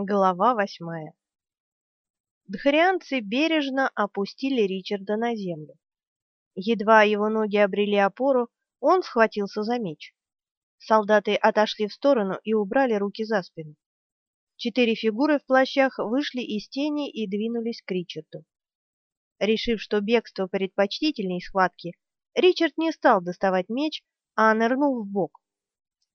Глава восьмая Дхарианцы бережно опустили Ричарда на землю. Едва его ноги обрели опору, он схватился за меч. Солдаты отошли в сторону и убрали руки за спину. Четыре фигуры в плащах вышли из тени и двинулись к Ричарду. Решив, что бегство предпочтительней схватки, Ричард не стал доставать меч, а нырнул в бок.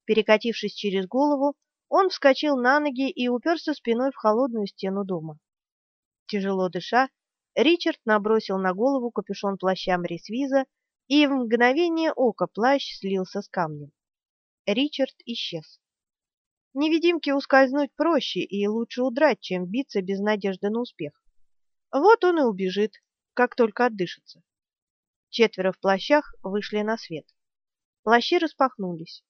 Перекатившись через голову, он вскочил на ноги и уперся спиной в холодную стену дома. Тяжело дыша, Ричард набросил на голову капюшон плаща Мрисвиза, и в мгновение ока плащ слился с камнем. Ричард исчез. Невидимке ускользнуть проще и лучше удрать, чем биться без надежды на успех. Вот он и убежит, как только отдышится. Четверо в плащах вышли на свет. Плащи распахнулись.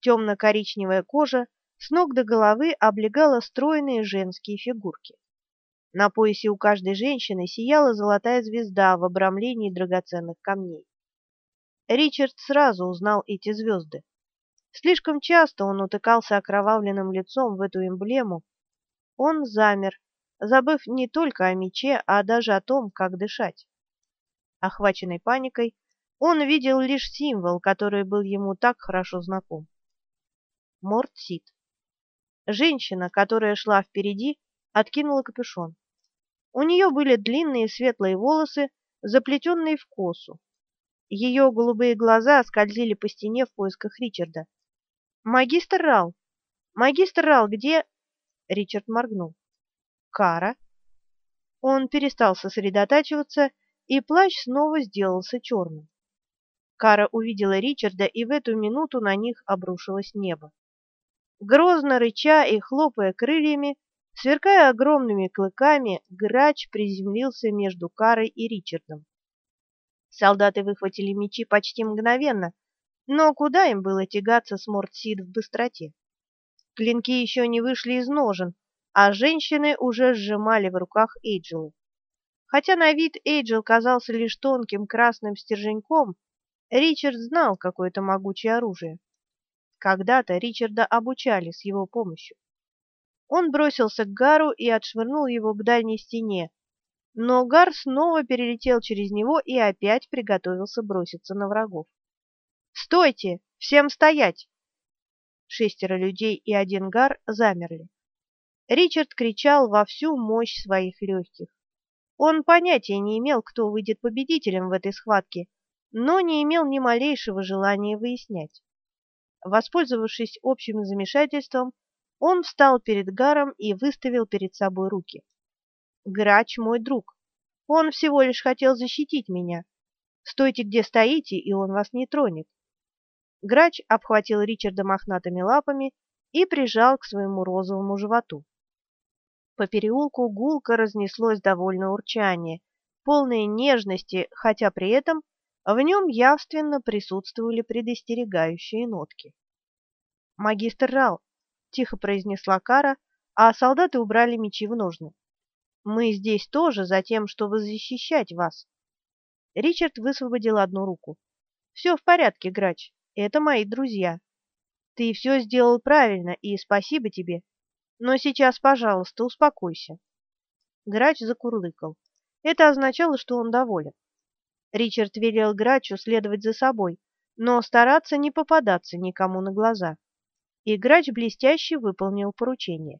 Темно-коричневая кожа с ног до головы облегала стройные женские фигурки. На поясе у каждой женщины сияла золотая звезда в обрамлении драгоценных камней. Ричард сразу узнал эти звезды. Слишком часто он утыкался окровавленным лицом в эту эмблему. Он замер, забыв не только о мече, а даже о том, как дышать. Охваченный паникой, он видел лишь символ, который был ему так хорошо знаком. Мортсит. Женщина, которая шла впереди, откинула капюшон. У нее были длинные светлые волосы, заплетенные в косу. Ее голубые глаза скользили по стене в поисках Ричарда. «Магистр Рал! Магистр Рал, где...» Ричард моргнул. «Кара?» Он перестал сосредотачиваться, и плащ снова сделался черным. Кара увидела Ричарда, и в эту минуту на них обрушилось небо. Грозно рыча и хлопая крыльями, сверкая огромными клыками, грач приземлился между Карой и Ричардом. Солдаты выхватили мечи почти мгновенно, но куда им было тягаться с Мортсид в быстроте? Клинки еще не вышли из ножен, а женщины уже сжимали в руках Эйджелу. Хотя на вид Эйджел казался лишь тонким красным стерженьком, Ричард знал какое-то могучее оружие. Когда-то Ричарда обучали с его помощью. Он бросился к Гару и отшвырнул его к дальней стене, но Гар снова перелетел через него и опять приготовился броситься на врагов. «Стойте! Всем стоять!» Шестеро людей и один Гар замерли. Ричард кричал во всю мощь своих легких. Он понятия не имел, кто выйдет победителем в этой схватке, но не имел ни малейшего желания выяснять. Воспользовавшись общим замешательством, он встал перед Гаром и выставил перед собой руки. «Грач мой друг. Он всего лишь хотел защитить меня. Стойте, где стоите, и он вас не тронет». Грач обхватил Ричарда мохнатыми лапами и прижал к своему розовому животу. По переулку гулко разнеслось довольно урчание, полное нежности, хотя при этом в нем явственно присутствовали предостерегающие нотки. «Магистр Рал», — тихо произнесла Кара, а солдаты убрали мечи в ножны. «Мы здесь тоже за тем, чтобы защищать вас». Ричард высвободил одну руку. «Все в порядке, Грач, это мои друзья. Ты все сделал правильно, и спасибо тебе. Но сейчас, пожалуйста, успокойся». Грач закурлыкал. Это означало, что он доволен. Ричард велел Грачу следовать за собой, но стараться не попадаться никому на глаза. И Грач блестяще выполнил поручение.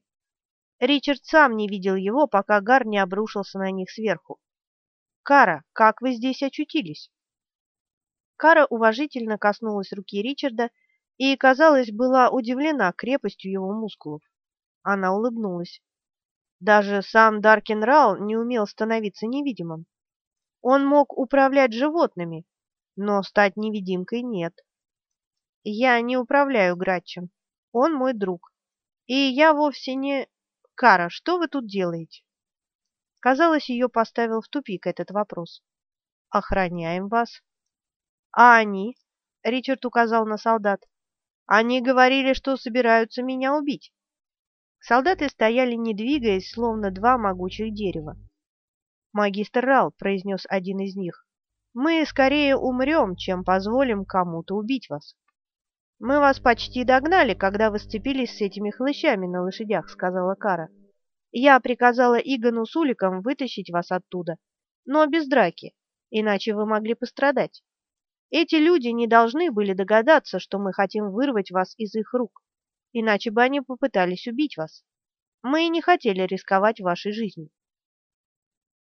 Ричард сам не видел его, пока Гар не обрушился на них сверху. «Кара, как вы здесь очутились?» Кара уважительно коснулась руки Ричарда и, казалось, была удивлена крепостью его мускулов. Она улыбнулась. Даже сам Даркин Рал не умел становиться невидимым. Он мог управлять животными, но стать невидимкой нет. Я не управляю Гратчем. Он мой друг. И я вовсе не... Кара, что вы тут делаете? Казалось, ее поставил в тупик этот вопрос. Охраняем вас. А они? Ричард указал на солдат. Они говорили, что собираются меня убить. Солдаты стояли, не двигаясь, словно два могучих дерева. «Магистр Рал», — произнес один из них, — «мы скорее умрем, чем позволим кому-то убить вас». Мы вас почти догнали, когда вы сцепились с этими хлыщами на лошадях, сказала Кара. Я приказала Игону с Уликом вытащить вас оттуда, но без драки, иначе вы могли пострадать. Эти люди не должны были догадаться, что мы хотим вырвать вас из их рук, иначе бы они попытались убить вас. Мы не хотели рисковать вашей жизнью.